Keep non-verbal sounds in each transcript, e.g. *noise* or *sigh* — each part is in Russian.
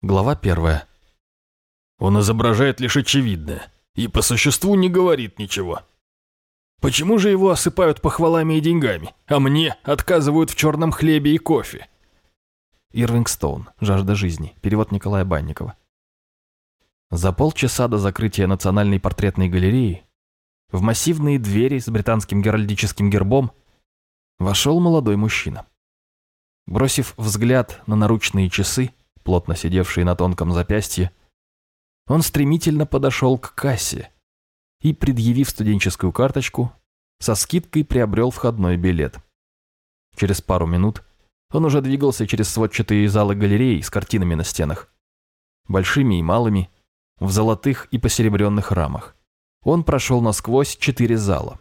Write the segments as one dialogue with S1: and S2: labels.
S1: Глава первая.
S2: Он изображает лишь очевидное и по существу не говорит ничего. Почему же его осыпают похвалами и деньгами, а мне отказывают в черном хлебе и кофе?
S1: Ирвинг Стоун. Жажда жизни. Перевод Николая Банникова. За полчаса до закрытия Национальной портретной галереи в массивные двери с британским геральдическим гербом вошел молодой мужчина. Бросив взгляд на наручные часы, плотно сидевшие на тонком запястье, он стремительно подошел к кассе и, предъявив студенческую карточку, со скидкой приобрел входной билет. Через пару минут он уже двигался через сводчатые залы галереи с картинами на стенах, большими и малыми, в золотых и посеребренных рамах. Он прошел насквозь четыре зала,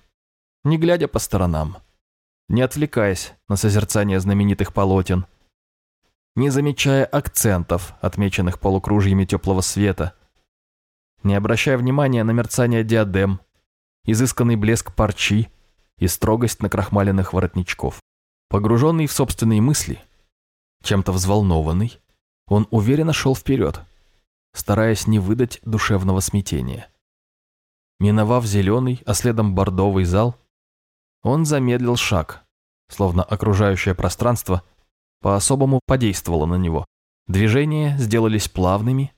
S1: не глядя по сторонам, не отвлекаясь на созерцание знаменитых полотен – не замечая акцентов, отмеченных полукружьями теплого света, не обращая внимания на мерцание диадем, изысканный блеск парчи и строгость накрахмаленных воротничков. Погруженный в собственные мысли, чем-то взволнованный, он уверенно шел вперед, стараясь не выдать душевного смятения. Миновав зеленый, а следом бордовый зал, он замедлил шаг, словно окружающее пространство – по-особому подействовало на него. Движения сделались плавными,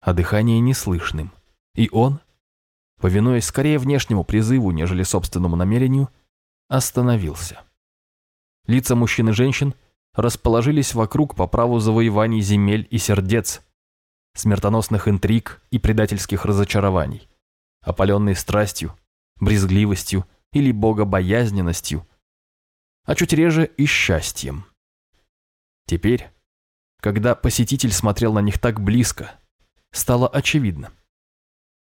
S1: а дыхание неслышным. И он, повинуясь скорее внешнему призыву, нежели собственному намерению, остановился. Лица мужчин и женщин расположились вокруг по праву завоеваний земель и сердец, смертоносных интриг и предательских разочарований, опаленные страстью, брезгливостью или богобоязненностью, а чуть реже и счастьем. Теперь, когда посетитель смотрел на них так близко, стало очевидно.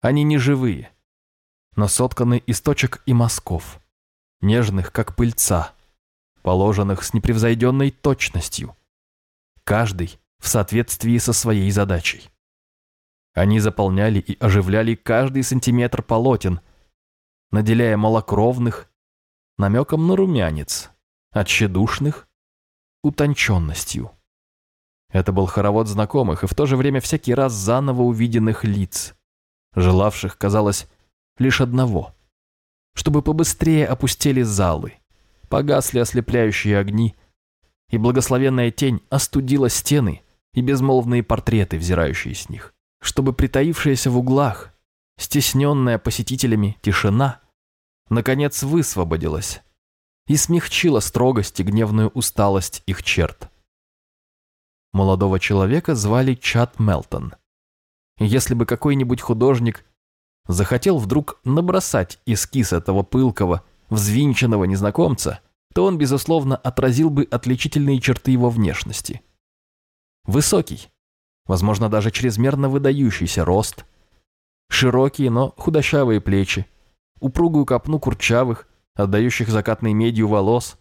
S1: Они не живые, но сотканы из точек и мазков, нежных, как пыльца, положенных с непревзойденной точностью, каждый в соответствии со своей задачей. Они заполняли и оживляли каждый сантиметр полотен, наделяя малокровных намеком на румянец, а тщедушных утонченностью. Это был хоровод знакомых и в то же время всякий раз заново увиденных лиц, желавших, казалось, лишь одного, чтобы побыстрее опустили залы, погасли ослепляющие огни, и благословенная тень остудила стены и безмолвные портреты, взирающие с них, чтобы притаившаяся в углах, стесненная посетителями тишина, наконец высвободилась и смягчила строгость и гневную усталость их черт. Молодого человека звали Чат Мелтон. Если бы какой-нибудь художник захотел вдруг набросать эскиз этого пылкого, взвинченного незнакомца, то он, безусловно, отразил бы отличительные черты его внешности. Высокий, возможно, даже чрезмерно выдающийся рост, широкие, но худощавые плечи, упругую копну курчавых, отдающих закатной медью волос,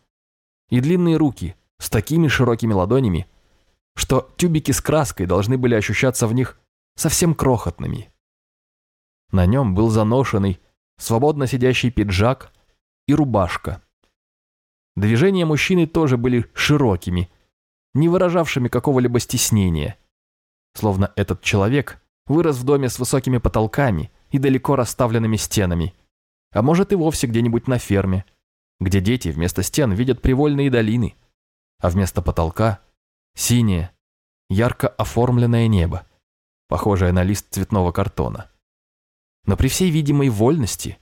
S1: и длинные руки с такими широкими ладонями, что тюбики с краской должны были ощущаться в них совсем крохотными. На нем был заношенный, свободно сидящий пиджак и рубашка. Движения мужчины тоже были широкими, не выражавшими какого-либо стеснения, словно этот человек вырос в доме с высокими потолками и далеко расставленными стенами – а может и вовсе где-нибудь на ферме, где дети вместо стен видят привольные долины, а вместо потолка – синее, ярко оформленное небо, похожее на лист цветного картона. Но при всей видимой вольности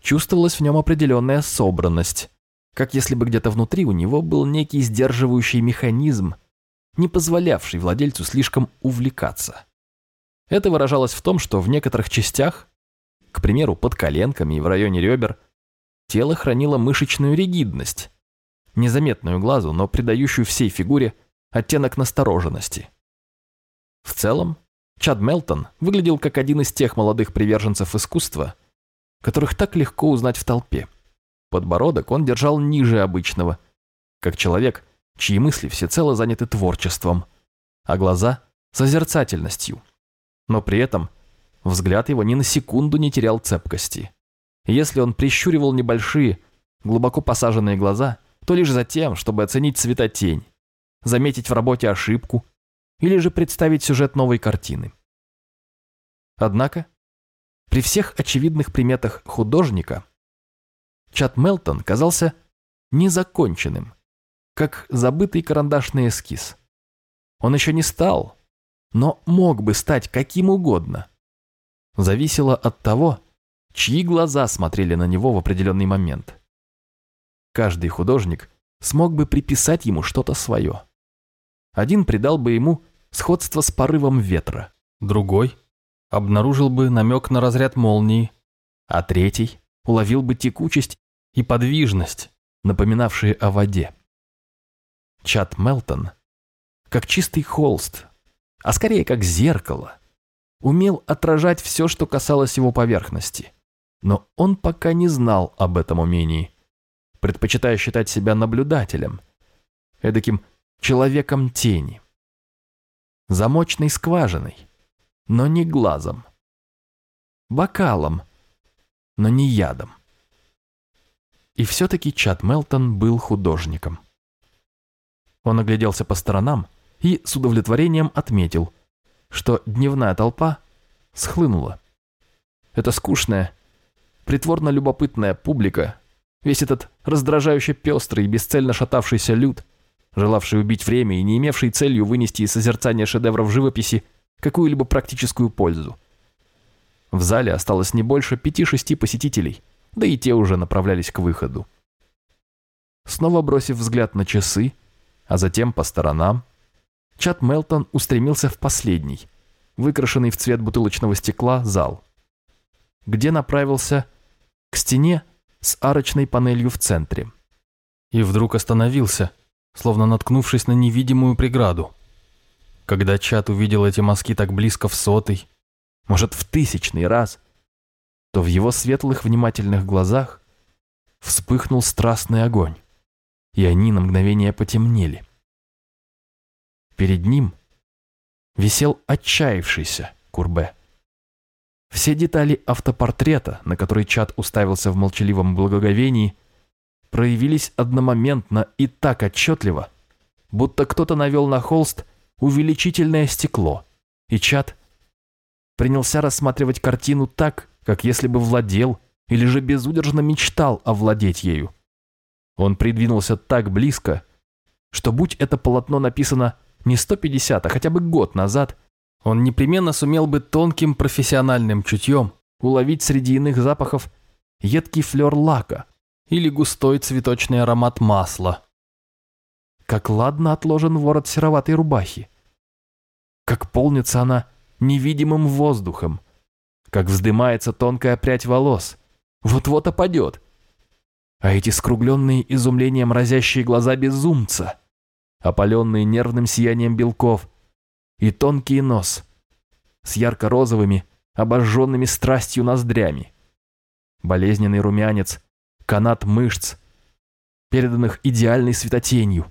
S1: чувствовалась в нем определенная собранность, как если бы где-то внутри у него был некий сдерживающий механизм, не позволявший владельцу слишком увлекаться. Это выражалось в том, что в некоторых частях к примеру, под коленками и в районе ребер, тело хранило мышечную ригидность, незаметную глазу, но придающую всей фигуре оттенок настороженности. В целом, Чад Мелтон выглядел как один из тех молодых приверженцев искусства, которых так легко узнать в толпе. Подбородок он держал ниже обычного, как человек, чьи мысли всецело заняты творчеством, а глаза – созерцательностью. Но при этом Взгляд его ни на секунду не терял цепкости. Если он прищуривал небольшие, глубоко посаженные глаза, то лишь за тем, чтобы оценить цветотень, заметить в работе ошибку или же представить сюжет новой картины. Однако, при всех очевидных приметах художника, Чат Мелтон казался незаконченным, как забытый карандашный эскиз. Он еще не стал, но мог бы стать каким угодно. Зависело от того, чьи глаза смотрели на него в определенный момент. Каждый художник смог бы приписать ему что-то свое. Один придал бы ему сходство с порывом ветра, другой обнаружил бы намек на разряд молнии, а третий уловил бы текучесть и подвижность, напоминавшие о воде. Чат Мелтон, как чистый холст, а скорее как зеркало, умел отражать все, что касалось его поверхности. Но он пока не знал об этом умении, предпочитая считать себя наблюдателем, эдаким человеком тени. Замочной скважиной, но не глазом. Бокалом, но не ядом. И все-таки Чат Мелтон был художником. Он огляделся по сторонам и с удовлетворением отметил, что дневная толпа схлынула. Эта скучная, притворно любопытная публика, весь этот раздражающе пестрый и бесцельно шатавшийся люд, желавший убить время и не имевший целью вынести из созерцания шедевров живописи какую-либо практическую пользу. В зале осталось не больше пяти-шести посетителей, да и те уже направлялись к выходу. Снова бросив взгляд на часы, а затем по сторонам, Чат Мелтон устремился в последний, выкрашенный в цвет бутылочного стекла, зал, где направился к стене с арочной панелью в центре. И вдруг остановился, словно наткнувшись на невидимую преграду. Когда Чат увидел эти мазки так близко в сотый, может, в тысячный раз, то в его светлых внимательных глазах вспыхнул страстный огонь, и они на мгновение потемнели. Перед ним висел отчаявшийся Курбе. Все детали автопортрета, на который Чат уставился в молчаливом благоговении, проявились одномоментно и так отчетливо, будто кто-то навел на холст увеличительное стекло, и Чат принялся рассматривать картину так, как если бы владел или же безудержно мечтал овладеть ею. Он придвинулся так близко, что будь это полотно написано не 150, а хотя бы год назад, он непременно сумел бы тонким профессиональным чутьем уловить среди иных запахов едкий флер лака или густой цветочный аромат масла. Как ладно отложен ворот сероватой рубахи. Как полнится она невидимым воздухом. Как вздымается тонкая прядь волос. Вот-вот опадет. А эти скругленные изумлением разящие глаза безумца, опаленные нервным сиянием белков, и тонкий нос с ярко-розовыми, обожженными страстью ноздрями. Болезненный румянец, канат мышц, переданных идеальной светотенью.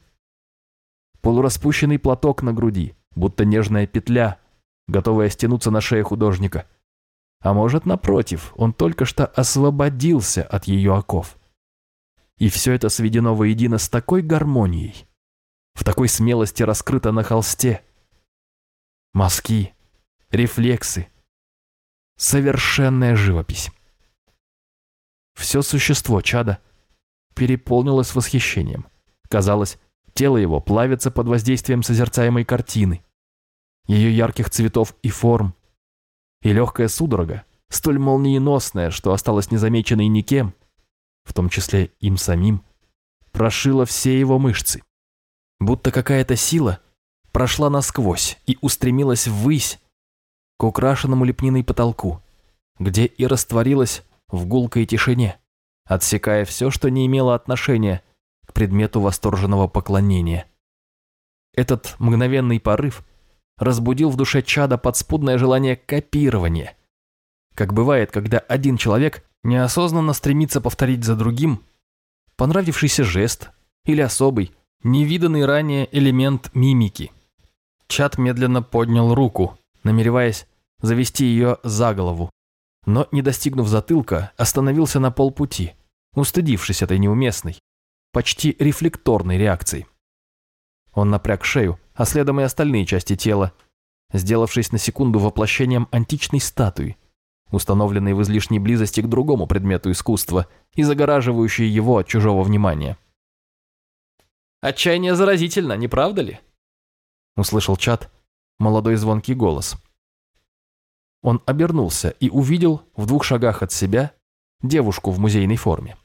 S1: Полураспущенный платок на груди, будто нежная петля, готовая стянуться на шее художника. А может, напротив, он только что освободился от ее оков. И все это сведено воедино с такой гармонией, в такой смелости раскрыто на холсте. Мазки, рефлексы, совершенная живопись. Все существо чада переполнилось восхищением. Казалось, тело его плавится под воздействием созерцаемой картины, ее ярких цветов и форм. И легкая судорога, столь молниеносная, что осталась незамеченной никем, в том числе им самим, прошила все его мышцы. Будто какая-то сила прошла насквозь и устремилась ввысь к украшенному лепниной потолку, где и растворилась в гулкой тишине, отсекая все, что не имело отношения к предмету восторженного поклонения. Этот мгновенный порыв разбудил в душе чада подспудное желание копирования. Как бывает, когда один человек неосознанно стремится повторить за другим понравившийся жест или особый, невиданный ранее элемент мимики. Чад медленно поднял руку, намереваясь завести ее за голову, но, не достигнув затылка, остановился на полпути, устыдившись этой неуместной, почти рефлекторной реакции. Он напряг шею, а следом и остальные части тела, сделавшись на секунду воплощением античной статуи, установленной в излишней близости к другому предмету искусства и загораживающей его от чужого внимания. «Отчаяние заразительно, не правда ли?» Услышал чат молодой звонкий голос. Он обернулся и увидел в двух шагах от себя девушку в музейной форме.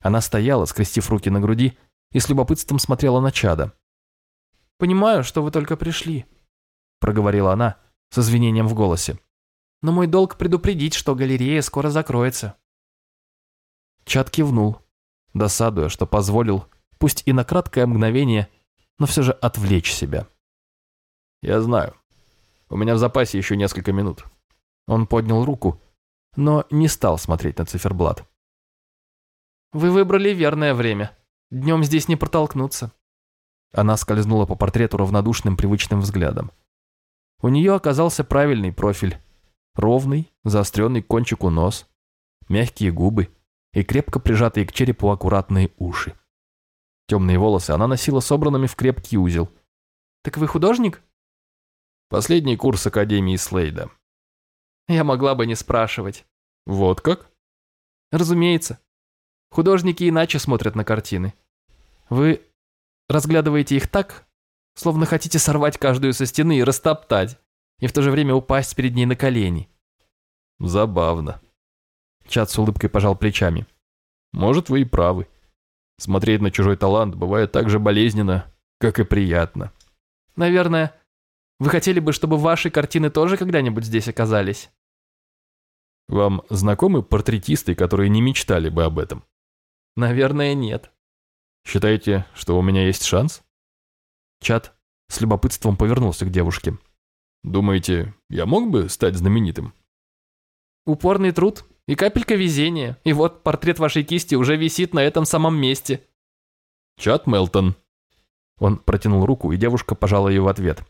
S1: Она стояла, скрестив руки на груди, и с любопытством смотрела на чада. «Понимаю, что вы только пришли», — проговорила она с извинением в голосе. «Но мой долг предупредить, что галерея скоро закроется». Чад кивнул, досадуя, что позволил, пусть и на краткое мгновение, но все же отвлечь себя.
S2: «Я знаю. У меня в запасе еще несколько минут».
S1: Он поднял руку, но не стал смотреть на циферблат. «Вы выбрали верное время. Днем здесь не протолкнуться». Она скользнула по портрету равнодушным привычным взглядом. У нее оказался правильный профиль. Ровный, заостренный кончик у нос, мягкие губы и крепко прижатые к черепу аккуратные уши. Темные волосы она носила собранными в крепкий узел. «Так вы художник?»
S2: «Последний курс Академии Слейда».
S1: «Я могла бы не спрашивать».
S2: «Вот как?»
S1: «Разумеется. Художники иначе смотрят на картины. Вы разглядываете их так, словно хотите сорвать каждую со стены и растоптать, и в то же время упасть перед ней на колени».
S2: «Забавно».
S1: Чат с улыбкой пожал плечами.
S2: «Может, вы и правы». Смотреть на чужой талант бывает так же болезненно, как и приятно.
S1: Наверное, вы хотели бы, чтобы ваши картины тоже когда-нибудь здесь оказались?
S2: Вам знакомы портретисты, которые не мечтали бы об этом?
S1: Наверное, нет.
S2: Считаете, что у меня есть шанс?
S1: Чат с любопытством повернулся к девушке.
S2: Думаете, я мог бы стать знаменитым?
S1: Упорный труд и капелька везения, и вот портрет вашей кисти уже висит на этом самом месте.
S2: Чат Мелтон.
S1: Он протянул руку, и девушка пожала ее в ответ.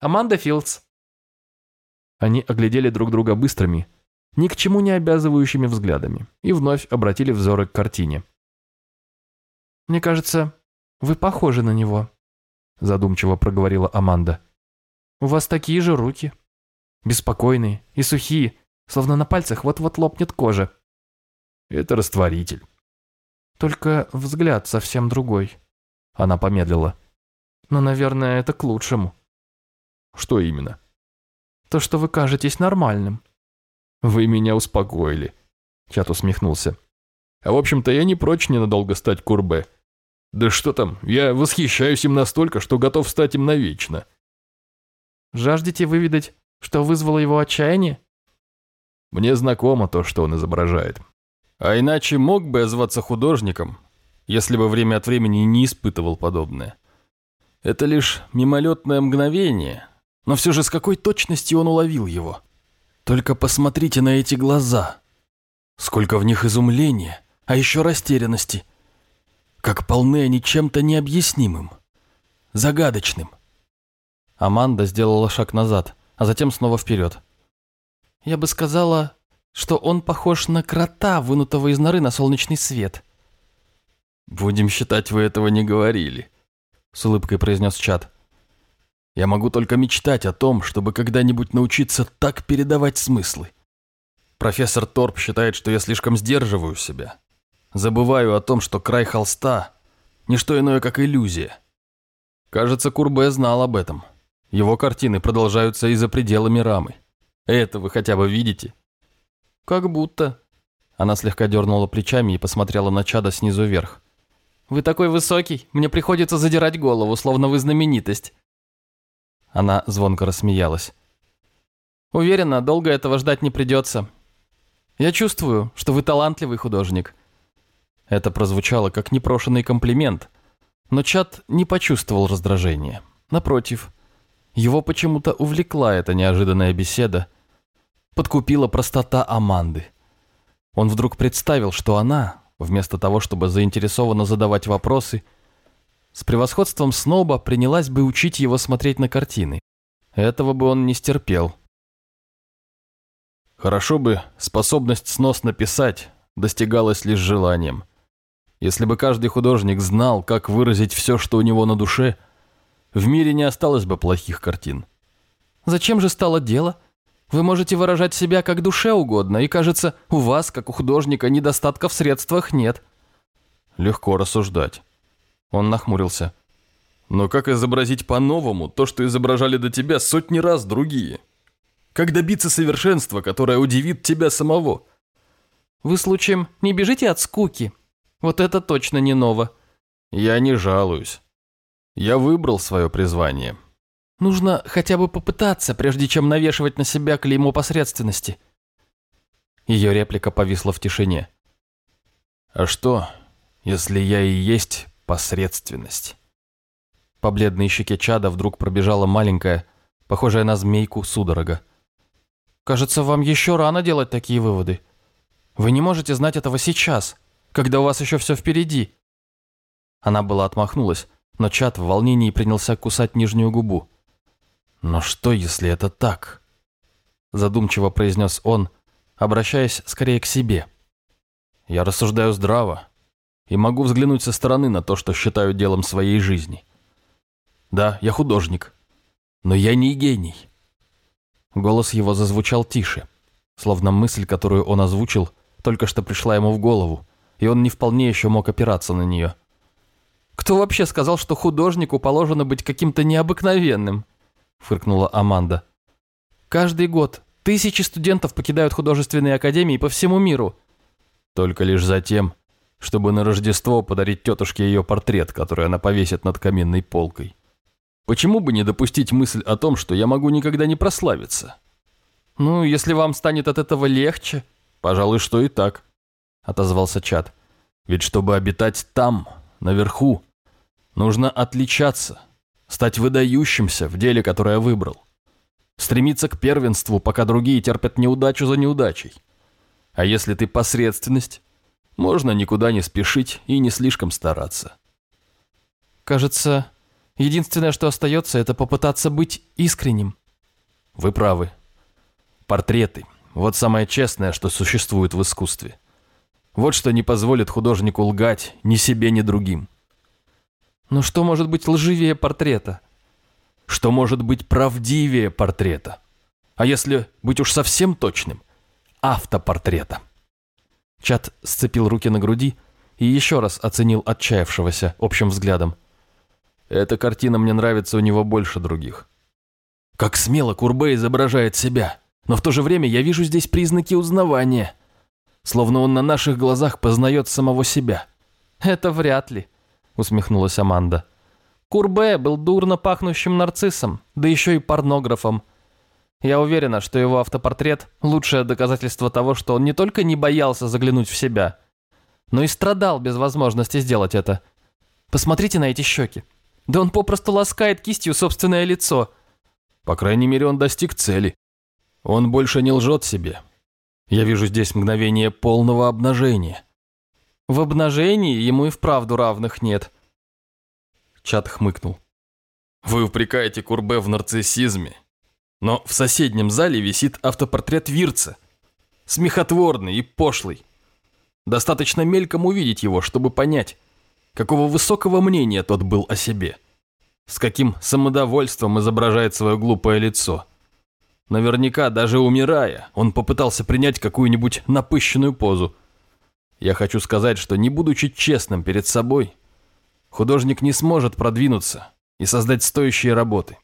S1: Аманда Филдс. Они оглядели друг друга быстрыми, ни к чему не обязывающими взглядами, и вновь обратили взоры к картине. «Мне кажется, вы похожи на него», задумчиво проговорила Аманда. «У вас такие же руки. Беспокойные и сухие, словно на пальцах вот-вот лопнет кожа.
S2: Это растворитель.
S1: Только взгляд совсем другой. Она помедлила. Но, наверное, это к лучшему.
S2: Что именно?
S1: То, что вы кажетесь нормальным.
S2: Вы меня успокоили. Чат усмехнулся. А в общем-то, я не прочь ненадолго стать Курбе. Да что там, я восхищаюсь им настолько, что готов стать им навечно.
S1: Жаждете выведать, что вызвало его отчаяние?
S2: Мне знакомо то, что он изображает. А иначе мог бы я зваться художником, если бы время от времени не испытывал подобное. Это лишь мимолетное мгновение, но все же с какой точностью он уловил его. Только посмотрите на эти глаза. Сколько в них изумления, а еще растерянности. Как полны они чем-то необъяснимым, загадочным.
S1: Аманда сделала шаг назад, а затем снова вперед. Я бы сказала, что он похож на крота, вынутого из норы на солнечный свет.
S2: «Будем считать, вы этого не говорили», — с улыбкой произнес Чат. «Я могу только мечтать о том, чтобы когда-нибудь научиться так передавать смыслы. Профессор Торп считает, что я слишком сдерживаю себя. Забываю о том, что край холста — не что иное, как иллюзия. Кажется, Курбе знал об этом. Его картины продолжаются и за пределами рамы. Это вы хотя бы видите?»
S1: «Как будто». Она слегка дернула плечами и посмотрела на чада снизу вверх. «Вы такой высокий, мне приходится задирать голову, словно вы знаменитость». Она звонко рассмеялась. «Уверена, долго этого ждать не придется. Я чувствую, что вы талантливый художник». Это прозвучало как непрошенный комплимент, но Чад не почувствовал раздражения. Напротив, его почему-то увлекла эта неожиданная беседа, подкупила простота Аманды. Он вдруг представил, что она, вместо того, чтобы заинтересованно задавать вопросы, с превосходством сноба принялась бы учить его смотреть на картины. Этого бы он не стерпел.
S2: Хорошо бы способность сносно писать достигалась лишь желанием. Если бы каждый художник знал, как выразить все, что у него на душе, в мире не осталось бы плохих картин.
S1: Зачем же стало дело? Вы можете выражать себя как душе угодно, и, кажется, у вас, как у художника, недостатка в средствах нет.
S2: Легко рассуждать. Он нахмурился. Но как изобразить по-новому то, что изображали до тебя сотни раз другие? Как добиться совершенства, которое удивит тебя самого?
S1: Вы, случаем, не бежите от скуки? Вот это точно не ново.
S2: Я не жалуюсь. Я выбрал свое призвание.
S1: Нужно хотя бы попытаться, прежде чем навешивать на себя клеймо посредственности. Ее реплика повисла в тишине.
S2: А что, если я и есть посредственность?
S1: По бледной щеке чада вдруг пробежала маленькая, похожая на змейку, судорога. «Кажется, вам еще рано делать такие выводы. Вы не можете знать этого сейчас, когда у вас еще все впереди». Она была отмахнулась, но чад в волнении принялся кусать нижнюю губу.
S2: «Но что, если это так?»
S1: Задумчиво произнес он, обращаясь скорее к себе.
S2: «Я рассуждаю здраво и могу взглянуть со стороны на то, что считаю делом своей жизни. Да, я художник, но я не гений.
S1: Голос его зазвучал тише, словно мысль, которую он озвучил, только что пришла ему в голову, и он не вполне еще мог опираться на нее. «Кто вообще сказал, что художнику положено быть каким-то необыкновенным?» – фыркнула Аманда. «Каждый год тысячи студентов покидают художественные академии по всему миру».
S2: «Только лишь за тем, чтобы на Рождество подарить тетушке ее портрет, который она повесит над каминной полкой. Почему бы не допустить мысль о том, что я могу никогда не прославиться?
S1: Ну, если вам станет от этого легче.
S2: Пожалуй, что и так, отозвался Чат. Ведь чтобы обитать там, наверху, нужно отличаться, стать выдающимся в деле, которое выбрал. Стремиться к первенству, пока другие терпят неудачу за неудачей. А если ты посредственность, можно никуда не спешить и не слишком стараться.
S1: Кажется, Единственное, что остается, это попытаться быть искренним.
S2: Вы правы. Портреты. Вот самое честное, что существует в искусстве. Вот что не позволит художнику лгать ни себе, ни другим.
S1: Но что может быть лживее портрета?
S2: Что может быть правдивее портрета? А если быть уж совсем точным, автопортрета.
S1: Чат сцепил руки на груди и еще раз оценил отчаявшегося общим взглядом.
S2: Эта картина мне нравится у него больше других. Как смело Курбе изображает себя, но в то же время я вижу здесь признаки узнавания. Словно он на наших глазах познает самого себя.
S1: «Это вряд ли», — усмехнулась Аманда. «Курбе был дурно пахнущим нарциссом, да еще и порнографом. Я уверена, что его автопортрет – лучшее доказательство того, что он не только не боялся заглянуть в себя, но и страдал без возможности сделать это. Посмотрите на эти щеки. Да он попросту ласкает кистью собственное лицо.
S2: По крайней мере, он достиг цели. Он больше не лжет себе. Я вижу здесь мгновение полного обнажения.
S1: В обнажении ему и вправду равных нет.
S2: Чат хмыкнул. Вы упрекаете Курбе в нарциссизме. Но в соседнем зале висит автопортрет Вирца. Смехотворный и пошлый. Достаточно мельком увидеть его, чтобы понять, какого высокого мнения тот был о себе. С каким самодовольством изображает свое глупое лицо. Наверняка, даже умирая, он попытался принять какую-нибудь напыщенную позу. Я хочу сказать, что не будучи честным перед собой, художник не сможет продвинуться и создать стоящие работы.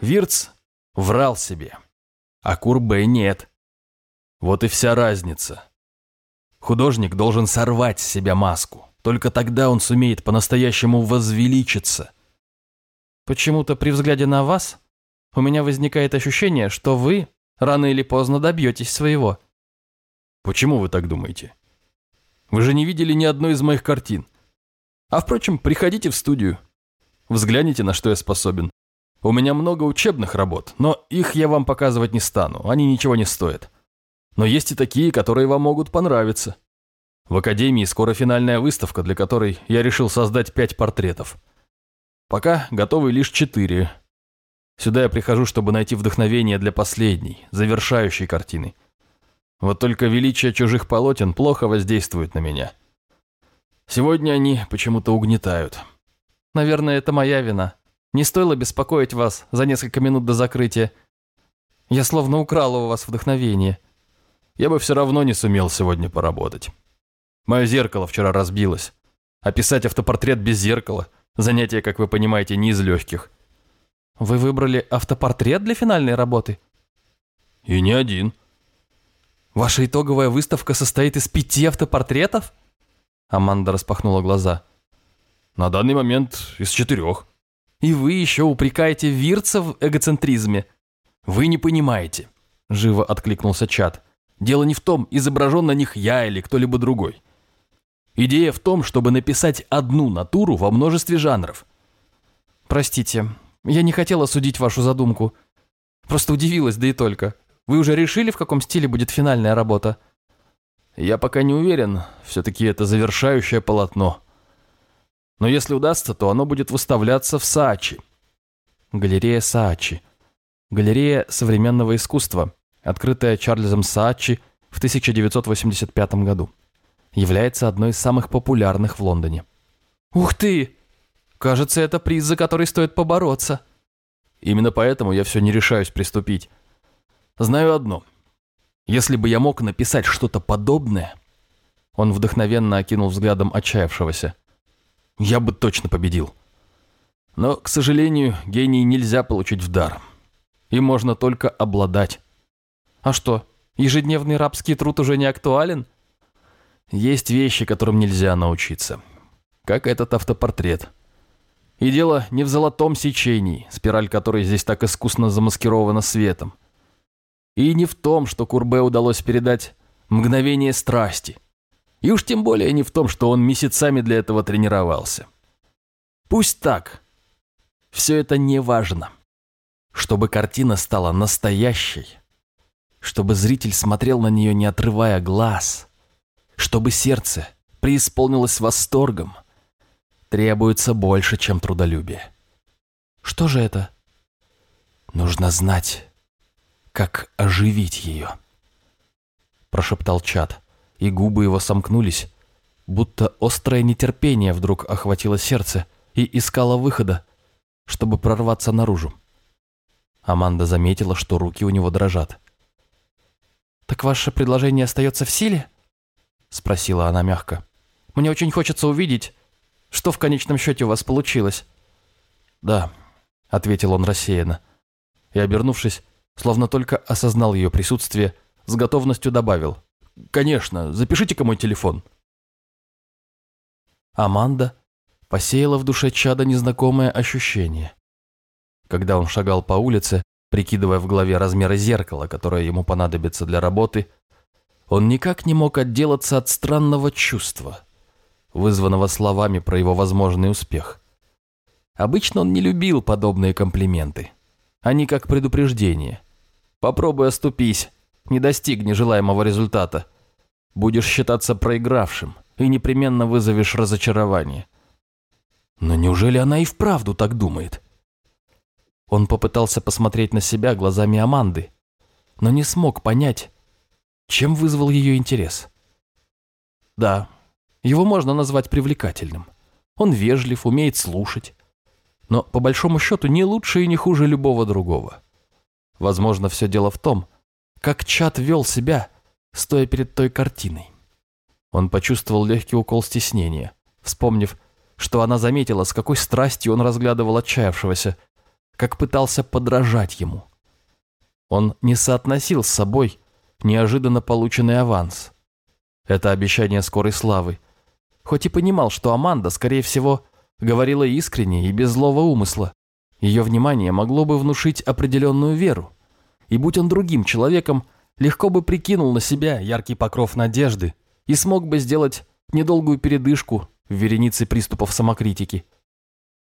S2: Вирц врал себе, а Курбе нет. Вот и вся разница. Художник должен сорвать с себя маску. Только тогда он сумеет по-настоящему возвеличиться.
S1: Почему-то при взгляде на вас у меня возникает ощущение, что вы рано или поздно добьетесь своего.
S2: Почему вы так думаете? Вы же не видели ни одной из моих картин. А впрочем, приходите в студию. Взгляните, на что я способен. У меня много учебных работ, но их я вам показывать не стану, они ничего не стоят. Но есть и такие, которые вам могут понравиться. В Академии скоро финальная выставка, для которой я решил создать пять портретов. Пока готовы лишь четыре. Сюда я прихожу, чтобы найти вдохновение для последней, завершающей картины. Вот только величие чужих полотен плохо воздействует на меня. Сегодня они почему-то угнетают.
S1: Наверное, это моя вина. Не стоило беспокоить вас за несколько минут до закрытия. Я словно украл у вас вдохновение.
S2: Я бы все равно не сумел сегодня поработать. Мое зеркало вчера разбилось. А писать автопортрет без зеркала – занятие, как вы понимаете, не из легких.
S1: Вы выбрали автопортрет для финальной работы?
S2: И не один.
S1: Ваша итоговая выставка состоит из пяти автопортретов? Аманда распахнула глаза.
S2: На данный момент из четырех.
S1: И вы еще упрекаете Вирца в эгоцентризме?
S2: Вы не понимаете. Живо откликнулся Чат. Дело не в том, изображен на них я или кто-либо другой. Идея в том, чтобы написать одну натуру во множестве жанров.
S1: Простите, я не хотела судить вашу задумку. Просто удивилась, да и только. Вы уже решили, в каком стиле будет финальная работа?
S2: Я пока не уверен, все-таки это завершающее полотно. Но если удастся, то оно будет выставляться в Саачи.
S1: Галерея Саачи. Галерея современного искусства, открытая Чарльзом Саачи в 1985 году. Является одной из самых популярных в Лондоне. Ух ты! Кажется, это приз, за который стоит побороться.
S2: Именно поэтому я все не решаюсь приступить. Знаю одно. Если бы я мог написать что-то подобное... Он вдохновенно окинул взглядом отчаявшегося. Я бы точно победил. Но, к сожалению, гений нельзя получить в дар. И можно только обладать.
S1: А что, ежедневный рабский труд уже не актуален?
S2: Есть вещи, которым нельзя научиться. Как этот автопортрет. И дело не в золотом сечении, спираль которой здесь так искусно замаскирована светом. И не в том, что Курбе удалось передать мгновение страсти. И уж тем более не в том, что он месяцами для этого тренировался. Пусть так. Все это не важно. Чтобы картина стала настоящей, чтобы зритель смотрел на нее, не отрывая глаз, чтобы сердце преисполнилось восторгом, требуется больше, чем трудолюбие.
S1: Что же это?
S2: Нужно знать, как оживить ее. Прошептал Чат, и губы его сомкнулись, будто острое нетерпение вдруг охватило сердце и искало выхода, чтобы прорваться наружу. Аманда заметила, что руки у него дрожат.
S1: «Так ваше предложение остается в силе?» Спросила она мягко. «Мне очень хочется увидеть, что в конечном счете у вас получилось?»
S2: «Да», — ответил он рассеянно. И, обернувшись, словно только осознал ее присутствие, с готовностью добавил. «Конечно, запишите-ка мой телефон». Аманда посеяла в душе чада незнакомое ощущение. Когда он шагал по улице, прикидывая в голове размеры зеркала, которое ему понадобится для работы, он никак не мог отделаться от странного чувства, вызванного словами про его возможный успех. Обычно он не любил подобные комплименты. Они как предупреждение. Попробуй оступись, не достигни желаемого результата. Будешь считаться проигравшим и непременно вызовешь разочарование. Но неужели она и вправду так думает? Он попытался посмотреть на себя глазами Аманды, но не смог понять, чем вызвал ее интерес. Да, его можно назвать привлекательным. Он вежлив, умеет слушать. Но, по большому счету, не лучше и не хуже любого другого. Возможно, все дело в том, как Чат вел себя, стоя перед той картиной. Он почувствовал легкий укол стеснения, вспомнив, что она заметила, с какой страстью он разглядывал отчаявшегося, как пытался подражать ему. Он не соотносил с собой неожиданно полученный аванс. Это обещание скорой славы, хоть и понимал, что Аманда, скорее всего, говорила искренне и без злого умысла. Ее внимание могло бы внушить определенную веру. И будь он другим человеком, легко бы прикинул на себя яркий покров надежды и смог бы сделать недолгую передышку в веренице приступов самокритики.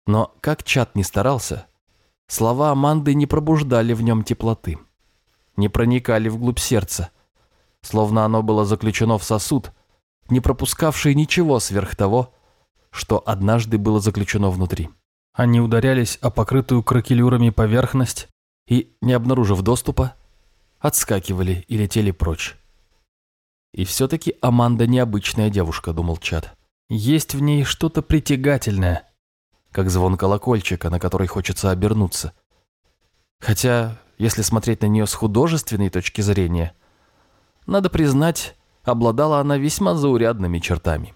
S2: Но как Чат не старался, слова Аманды не пробуждали в нем теплоты, не проникали вглубь сердца, словно оно было заключено в сосуд, не пропускавший ничего сверх того, что однажды было заключено внутри. Они ударялись о покрытую кракелюрами поверхность и, не обнаружив доступа, отскакивали и летели прочь. И все-таки Аманда необычная девушка, думал Чад. Есть в ней что-то притягательное,
S1: как звон колокольчика, на который хочется обернуться. Хотя, если смотреть на нее с художественной точки зрения, надо признать, обладала она весьма заурядными чертами.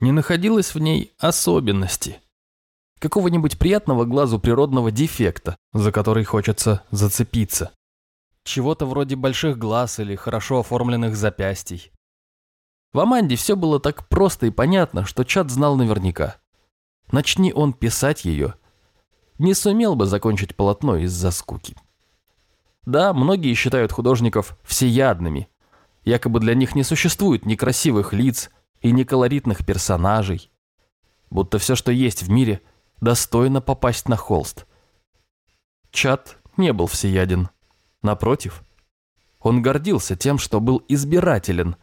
S1: Не находилось в ней особенности, какого-нибудь приятного глазу природного дефекта, за который хочется зацепиться. Чего-то вроде больших глаз или хорошо оформленных запястий. В Аманде все было так просто и понятно, что Чат знал наверняка. Начни он писать ее, не сумел бы закончить полотно из-за скуки. Да, многие считают художников всеядными. Якобы для них не существует ни красивых лиц и ни колоритных персонажей. Будто все, что есть в мире, достойно попасть на холст. Чат не был всеяден. Напротив, он гордился тем, что был избирателен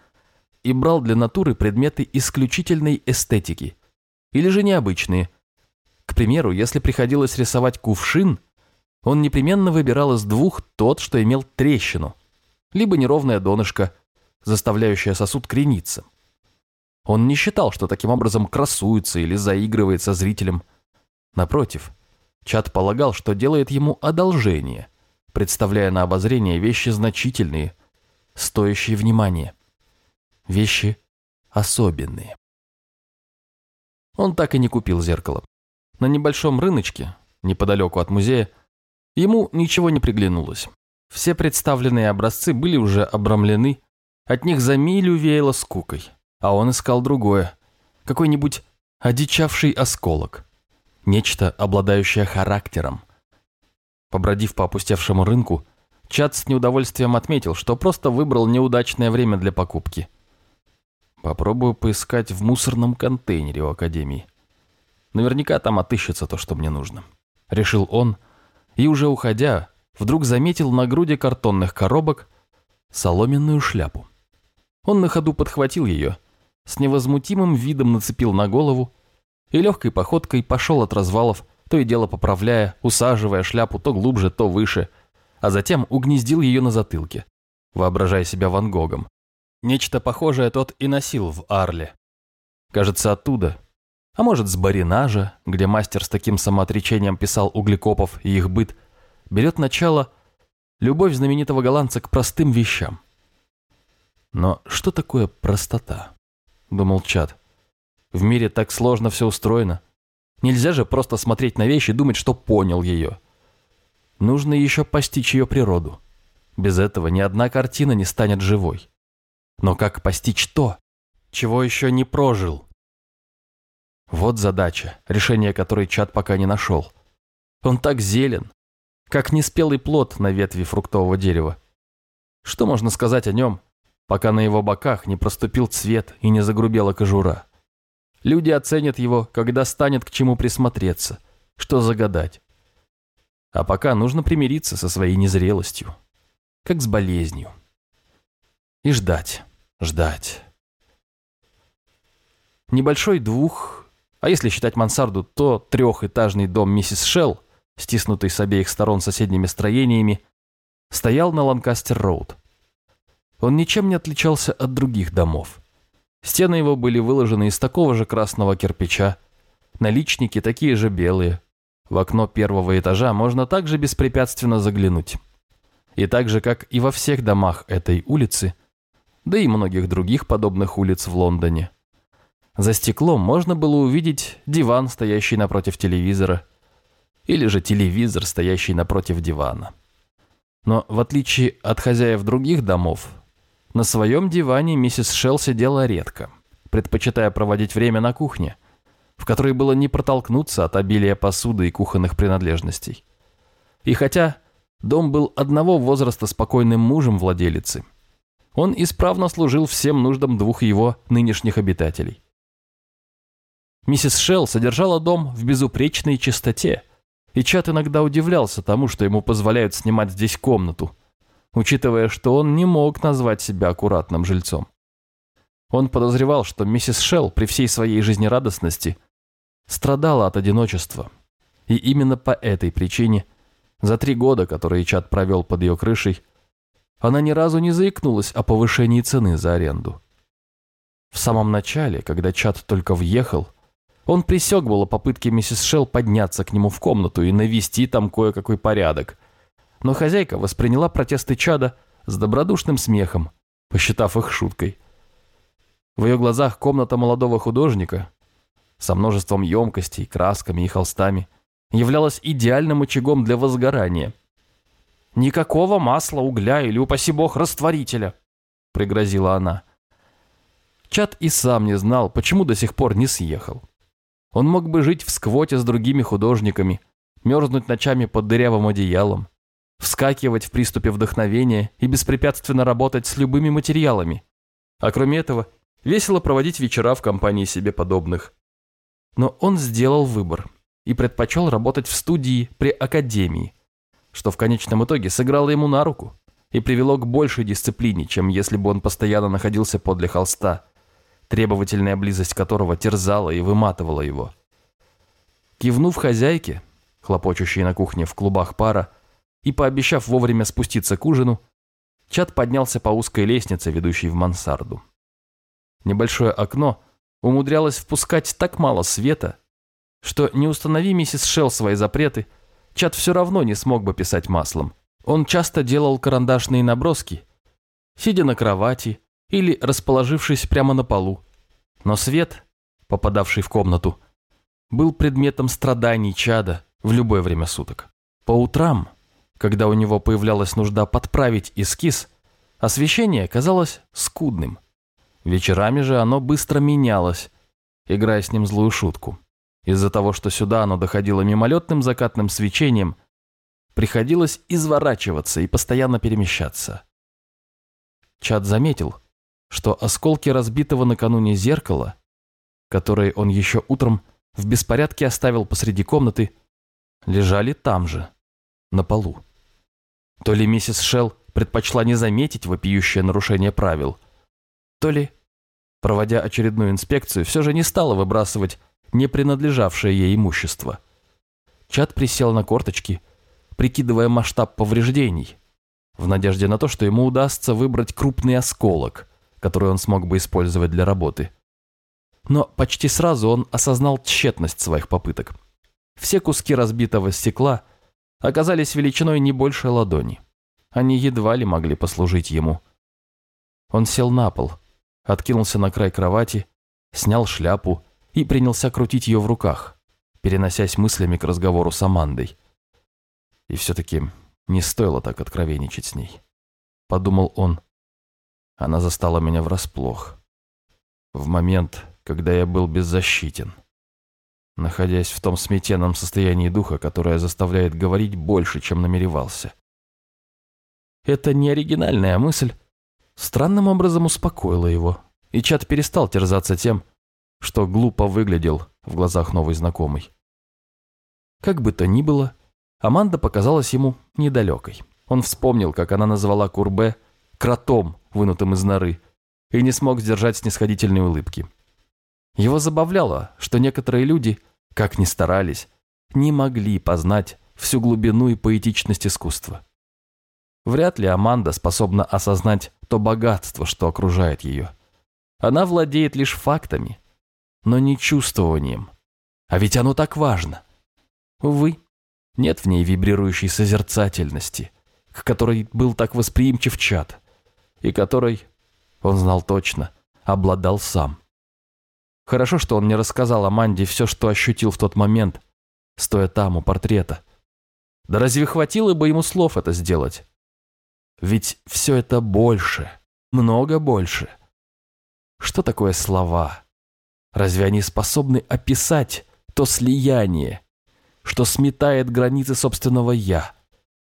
S1: и брал для натуры предметы исключительной эстетики. Или же необычные. К примеру, если приходилось рисовать кувшин, он непременно выбирал из двух тот, что имел трещину, либо неровное донышко, заставляющее сосуд крениться. Он не считал, что таким образом красуется или заигрывает со зрителем. Напротив, Чат полагал, что делает ему одолжение, представляя на обозрение вещи значительные, стоящие внимания. Вещи особенные. Он так и не купил зеркало. На небольшом рыночке, неподалеку от музея, ему ничего не приглянулось. Все представленные образцы были уже обрамлены, от них за милю веяло скукой, а он искал другое, какой-нибудь одичавший осколок, нечто, обладающее характером. Побродив по опустевшему рынку, Чат с неудовольствием отметил, что просто выбрал неудачное время для покупки. Попробую поискать в мусорном контейнере у Академии. Наверняка там отыщется то, что мне нужно. Решил он, и уже уходя, вдруг заметил на груди картонных коробок соломенную шляпу. Он на ходу подхватил ее, с невозмутимым видом нацепил на голову и легкой походкой пошел от развалов, то и дело поправляя, усаживая шляпу то глубже, то выше, а затем угнездил ее на затылке, воображая себя Ван Гогом, Нечто похожее тот и носил в Арле. Кажется, оттуда. А может, с Баринажа, где мастер с таким самоотречением писал углекопов и их быт, берет начало любовь знаменитого голландца к простым вещам. Но что такое простота? Думал Чад. В мире так сложно все устроено. Нельзя же просто смотреть на вещи и думать, что понял ее. Нужно еще постичь ее природу. Без этого ни одна картина не станет живой. Но как постичь то, чего еще не прожил? Вот задача, решение которой чат пока не нашел. Он так зелен, как неспелый плод на ветви фруктового дерева. Что можно сказать о нем, пока на его боках не проступил цвет и не загрубела кожура? Люди оценят его, когда станет к чему присмотреться, что загадать. А пока нужно примириться со своей незрелостью, как с болезнью. И ждать. Ждать. Небольшой двух, а если считать мансарду, то трехэтажный дом миссис Шелл, стиснутый с обеих сторон соседними строениями, стоял на Ланкастер-роуд. Он ничем не отличался от других домов. Стены его были выложены из такого же красного кирпича, наличники такие же белые. В окно первого этажа можно также беспрепятственно заглянуть. И так же, как и во всех домах этой улицы, да и многих других подобных улиц в Лондоне. За стеклом можно было увидеть диван, стоящий напротив телевизора, или же телевизор, стоящий напротив дивана. Но в отличие от хозяев других домов, на своем диване миссис Шелл сидела редко, предпочитая проводить время на кухне, в которой было не протолкнуться от обилия посуды и кухонных принадлежностей. И хотя дом был одного возраста спокойным мужем владелицы – он исправно служил всем нуждам двух его нынешних обитателей. Миссис Шелл содержала дом в безупречной чистоте, и Чат иногда удивлялся тому, что ему позволяют снимать здесь комнату, учитывая, что он не мог назвать себя аккуратным жильцом. Он подозревал, что миссис Шелл при всей своей жизнерадостности страдала от одиночества, и именно по этой причине за три года, которые Чат провел под ее крышей, она ни разу не заикнулась о повышении цены за аренду. В самом начале, когда чат только въехал, Он присек было попытки миссис Шелл подняться к нему в комнату и навести там кое-какой порядок. Но хозяйка восприняла протесты чада с добродушным смехом, посчитав их шуткой. В ее глазах комната молодого художника со множеством емкостей, красками и холстами являлась идеальным очагом для возгорания. «Никакого масла, угля или, упаси бог, растворителя!» — пригрозила она. Чат и сам не знал, почему до сих пор не съехал. Он мог бы жить в сквоте с другими художниками, мерзнуть ночами под дырявым одеялом, вскакивать в приступе вдохновения и беспрепятственно работать с любыми материалами. А кроме этого, весело проводить вечера в компании себе подобных. Но он сделал выбор и предпочел работать в студии при академии, что в конечном итоге сыграло ему на руку и привело к большей дисциплине, чем если бы он постоянно находился подле холста, требовательная близость которого терзала и выматывала его. Кивнув хозяйке, хлопочущей на кухне в клубах пара, и пообещав вовремя спуститься к ужину, Чат поднялся по узкой лестнице, ведущей в мансарду. Небольшое окно умудрялось впускать так мало света, что не установи миссис Шелл свои запреты, Чат все равно не смог бы писать маслом. Он часто делал карандашные наброски, сидя на кровати или расположившись прямо на полу. Но свет, попадавший в комнату, был предметом страданий чада в любое время суток. По утрам, когда у него появлялась нужда подправить эскиз, освещение казалось скудным. Вечерами же оно быстро менялось, играя с ним злую шутку. Из-за того, что сюда оно доходило мимолетным закатным свечением, приходилось изворачиваться и постоянно перемещаться. Чад заметил, что осколки разбитого накануне зеркала, которые он еще утром в беспорядке оставил посреди комнаты, лежали там же, на полу. То ли миссис Шелл предпочла не заметить вопиющее нарушение правил, то ли, проводя очередную инспекцию, все же не стала выбрасывать не принадлежавшее ей имущество. Чат присел на корточки, прикидывая масштаб повреждений, в надежде на то, что ему удастся выбрать крупный осколок, который он смог бы использовать для работы. Но почти сразу он осознал тщетность своих попыток. Все куски разбитого стекла оказались величиной не больше ладони. Они едва ли могли послужить ему. Он сел на пол, откинулся на край кровати, снял шляпу и принялся крутить ее в руках, переносясь мыслями к разговору с Амандой. И все-таки не стоило так откровенничать с ней. Подумал он. Она застала меня врасплох. В момент, когда я был беззащитен. Находясь в том сметенном состоянии духа, которое заставляет говорить больше, чем намеревался. Это не оригинальная мысль. Странным образом успокоила его, и Чат перестал терзаться тем, что глупо выглядел в глазах новой знакомой. Как бы то ни было, Аманда показалась ему недалекой. Он вспомнил, как она назвала Курбе кротом, вынутым из норы, и не смог сдержать снисходительной улыбки. Его забавляло, что некоторые люди, как ни старались, не могли познать всю глубину и поэтичность искусства. Вряд ли Аманда способна осознать то богатство, что окружает ее. Она владеет лишь фактами, но не чувствованием. А ведь оно так важно. Увы, нет в ней вибрирующей созерцательности, к которой был так восприимчив чат, и которой, он знал точно, обладал сам. Хорошо, что он не рассказал Аманде все, что ощутил в тот момент, стоя там у портрета. Да разве хватило бы ему слов это сделать? Ведь все это больше, много больше. Что такое слова? Разве они способны описать то слияние, что сметает границы собственного «я»,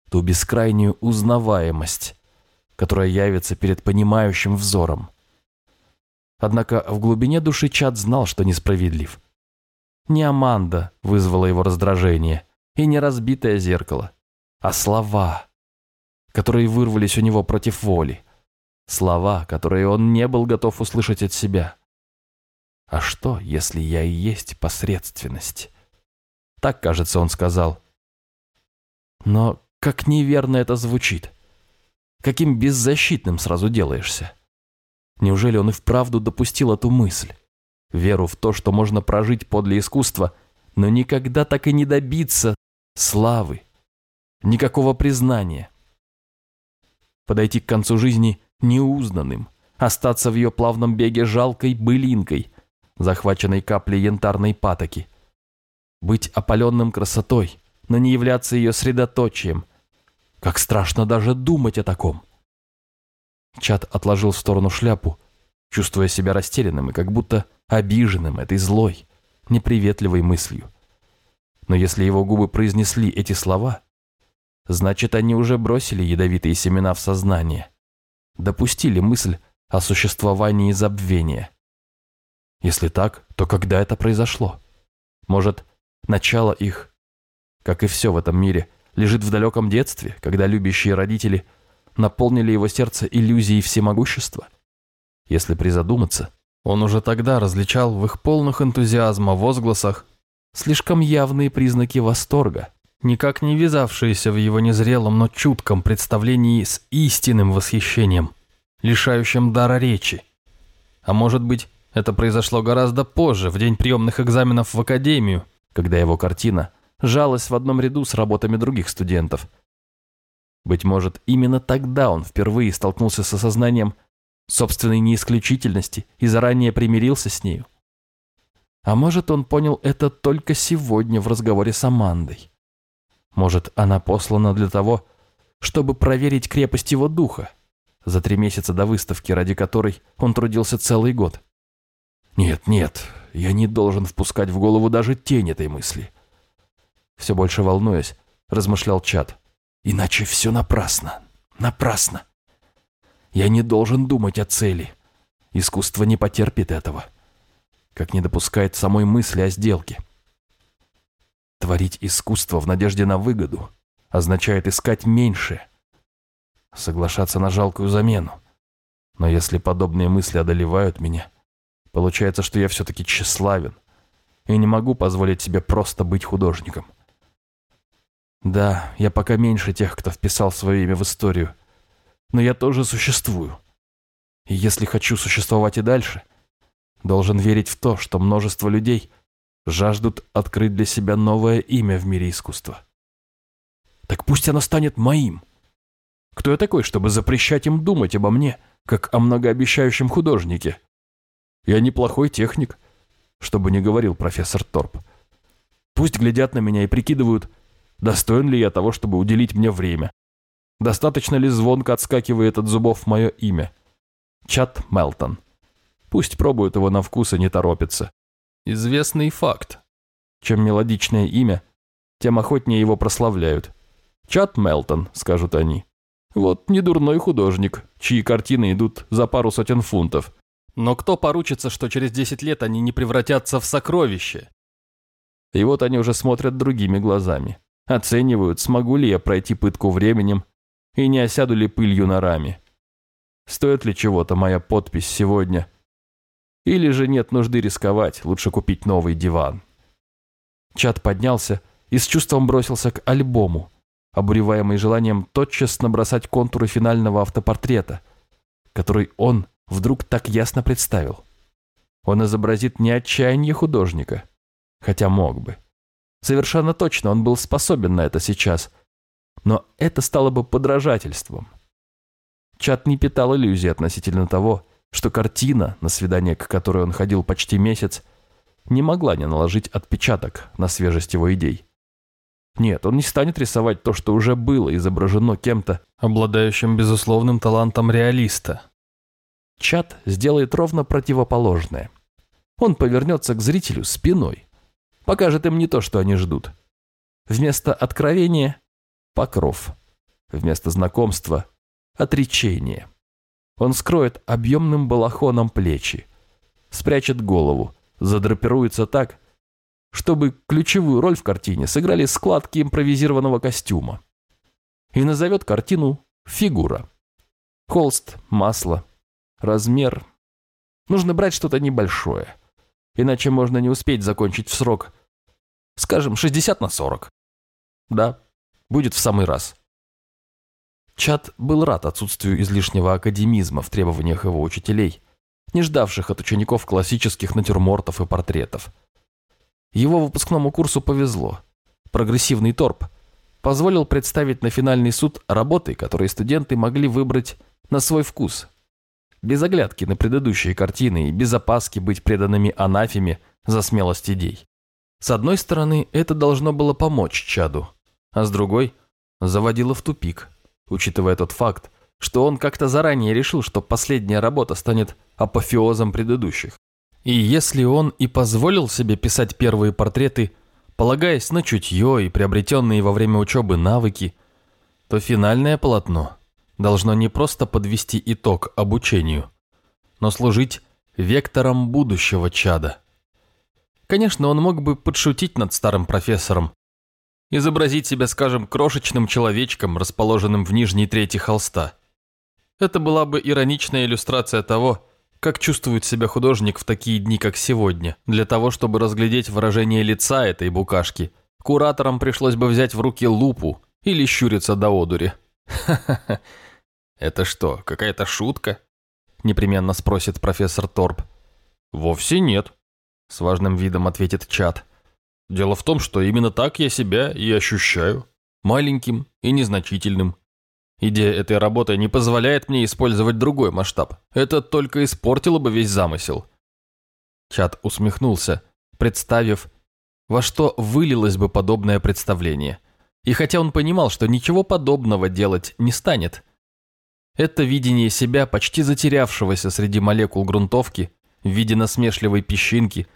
S1: ту бескрайнюю узнаваемость, которая явится перед понимающим взором? Однако в глубине души Чад знал, что несправедлив. Не Аманда вызвала его раздражение, и не разбитое зеркало, а слова, которые вырвались у него против воли. Слова, которые он не был готов услышать от себя. А что, если я и есть посредственность? Так, кажется, он сказал. Но как неверно это звучит. Каким беззащитным сразу делаешься. Неужели он и вправду допустил эту мысль? веру в то, что можно прожить подле искусства, но никогда так и не добиться славы, никакого признания. Подойти к концу жизни неузнанным, остаться в ее плавном беге жалкой былинкой, захваченной каплей янтарной патоки. Быть опаленным красотой, но не являться ее средоточием. Как страшно даже думать о таком. Чат отложил в сторону шляпу, чувствуя себя растерянным и как будто обиженным этой злой, неприветливой мыслью. Но если его губы произнесли эти слова, значит, они уже бросили ядовитые семена в сознание, допустили мысль о существовании забвения. Если так, то когда это произошло? Может, начало их, как и все в этом мире, лежит в далеком детстве, когда любящие родители наполнили его сердце иллюзией всемогущества? Если призадуматься, он уже тогда различал в их полных энтузиазма возгласах слишком явные признаки восторга, никак не вязавшиеся в его незрелом, но чутком представлении с истинным восхищением, лишающим дара речи. А может быть, это произошло гораздо позже, в день приемных экзаменов в академию, когда его картина жалась в одном ряду с работами других студентов. Быть может, именно тогда он впервые столкнулся с осознанием собственной неисключительности и заранее примирился с нею. А может, он понял это только сегодня в разговоре с Амандой. Может, она послана для того, чтобы проверить крепость его духа за три месяца до выставки, ради которой он трудился целый год. Нет, нет, я не должен впускать в голову даже тень этой мысли. Все больше волнуясь, размышлял Чад. Иначе все напрасно, напрасно. Я не должен думать о цели. Искусство не потерпит этого как не допускает самой мысли о сделке. Творить искусство в надежде на выгоду означает искать меньше, соглашаться на жалкую замену. Но если подобные мысли одолевают меня, получается, что я все-таки тщеславен и не могу позволить себе просто быть художником. Да, я пока меньше тех, кто вписал свое имя в историю, но я тоже существую. И если хочу существовать и дальше – должен верить в то, что множество людей жаждут открыть для себя новое имя в мире искусства. Так пусть оно станет моим. Кто я такой, чтобы запрещать им думать обо мне, как о многообещающем художнике? Я неплохой техник, чтобы не говорил профессор Торп. Пусть глядят на меня и прикидывают, достоин ли я того, чтобы уделить мне время. Достаточно ли звонко отскакивает от зубов мое имя? Чат Мелтон. Пусть пробуют его на вкус и не торопятся. Известный факт. Чем мелодичное имя, тем охотнее его прославляют. Чат Мелтон, скажут они. Вот недурной художник, чьи картины идут за пару сотен фунтов. Но кто поручится, что через 10 лет они не превратятся в сокровище? И вот они уже смотрят другими глазами. Оценивают, смогу ли я пройти пытку временем и не осяду ли пылью на раме. Стоит ли чего-то моя подпись сегодня или же нет нужды рисковать, лучше купить новый диван. Чат поднялся и с чувством бросился к альбому, обуреваемый желанием тотчас набросать контуры финального автопортрета, который он вдруг так ясно представил. Он изобразит не отчаяние художника, хотя мог бы. Совершенно точно он был способен на это сейчас, но это стало бы подражательством. Чат не питал иллюзий относительно того, что картина, на свидание к которой он ходил почти месяц, не могла не наложить отпечаток на свежесть его идей. Нет, он не станет рисовать то, что уже было изображено кем-то, обладающим безусловным талантом реалиста. Чат сделает ровно противоположное. Он повернется к зрителю спиной, покажет им не то, что они ждут. Вместо откровения – покров. Вместо знакомства – отречение. Он скроет объемным балахоном плечи, спрячет голову, задрапируется так, чтобы ключевую роль в картине сыграли складки импровизированного костюма. И назовет картину «Фигура». Холст, масло, размер. Нужно брать что-то небольшое, иначе можно не успеть закончить в срок. Скажем, 60 на 40. Да, будет в самый раз. Чат был рад отсутствию излишнего академизма в требованиях его учителей, не ждавших от учеников классических натюрмортов и портретов. Его выпускному курсу повезло. Прогрессивный торп позволил представить на финальный суд работы, которые студенты могли выбрать на свой вкус. Без оглядки на предыдущие картины и без опаски быть преданными анафеме за смелость идей. С одной стороны, это должно было помочь Чаду, а с другой – заводило в тупик, учитывая тот факт, что он как-то заранее решил, что последняя работа станет апофеозом предыдущих. И если он и позволил себе писать первые портреты, полагаясь на чутье и приобретенные во время учебы навыки, то финальное полотно должно не просто подвести итог обучению, но служить вектором будущего чада. Конечно, он мог бы подшутить над старым профессором, изобразить себя, скажем, крошечным человечком, расположенным в нижней трети холста. Это была бы ироничная иллюстрация того, как чувствует себя художник в такие дни, как сегодня. Для того, чтобы разглядеть выражение лица этой букашки, кураторам пришлось бы взять в руки лупу или щуриться до одури. *laughs* «Ха-ха-ха, это что, какая-то шутка?» непременно спросит профессор Торп. «Вовсе нет», — с важным видом ответит Чат. «Дело в том, что именно так я себя и ощущаю. Маленьким и незначительным, Идея этой работы не позволяет мне использовать другой масштаб. Это только испортило бы весь замысел. Чат усмехнулся, представив, во что вылилось бы подобное представление. И хотя он понимал, что ничего подобного делать не станет, это видение себя, почти затерявшегося среди молекул грунтовки, в виде насмешливой песчинки,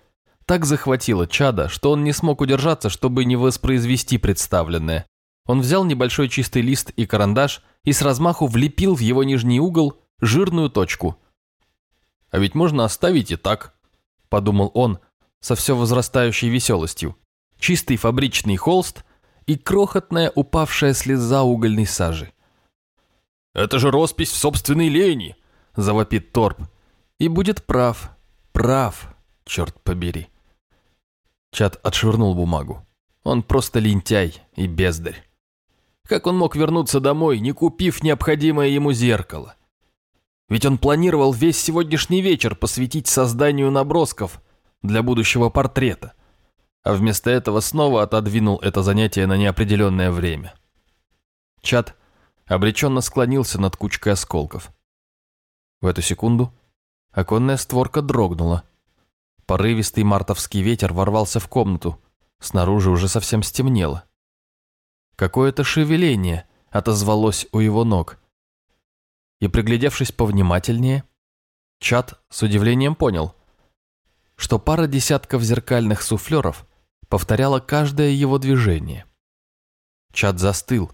S1: так захватило Чада, что он не смог удержаться, чтобы не воспроизвести представленное. Он взял небольшой чистый лист и карандаш и с размаху влепил в его нижний угол жирную точку. «А ведь можно оставить и так», – подумал он со все возрастающей веселостью. Чистый фабричный холст и крохотная упавшая слеза угольной сажи. «Это же роспись в собственной лени!» – завопит Торп. И будет прав, прав, черт побери. Чат отшвырнул бумагу. Он просто лентяй и бездарь. Как он мог вернуться домой, не купив необходимое ему зеркало? Ведь он планировал весь сегодняшний вечер посвятить созданию набросков для будущего портрета, а вместо этого снова отодвинул это занятие на неопределенное время. Чат обреченно склонился над кучкой осколков. В эту секунду оконная створка дрогнула. Порывистый мартовский ветер ворвался в комнату, снаружи уже совсем стемнело. Какое-то шевеление отозвалось у его ног. И приглядевшись повнимательнее, Чат с удивлением понял, что пара десятков зеркальных суфлеров повторяла каждое его движение. Чат застыл,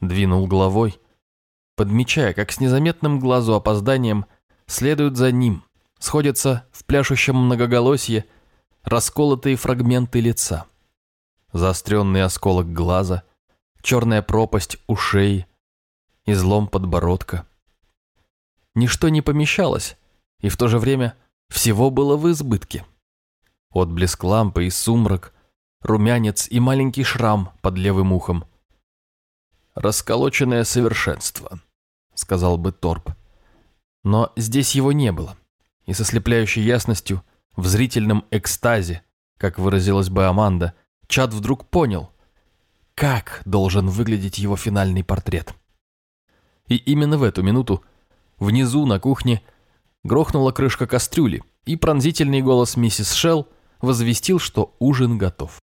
S1: двинул головой, подмечая, как с незаметным глазу опозданием следуют за ним, сходятся в пляшущем многоголосье расколотые фрагменты лица. Заостренный осколок глаза, черная пропасть ушей, излом подбородка. Ничто не помещалось, и в то же время всего было в избытке. Отблеск лампы и сумрак, румянец и маленький шрам под левым ухом. «Расколоченное совершенство», — сказал бы Торп. Но здесь его не было, и со слепляющей ясностью, в зрительном экстазе, как выразилась бы Аманда, Чад вдруг понял — как должен выглядеть его финальный портрет. И именно в эту минуту внизу на кухне грохнула крышка кастрюли, и пронзительный голос миссис Шелл возвестил, что ужин готов.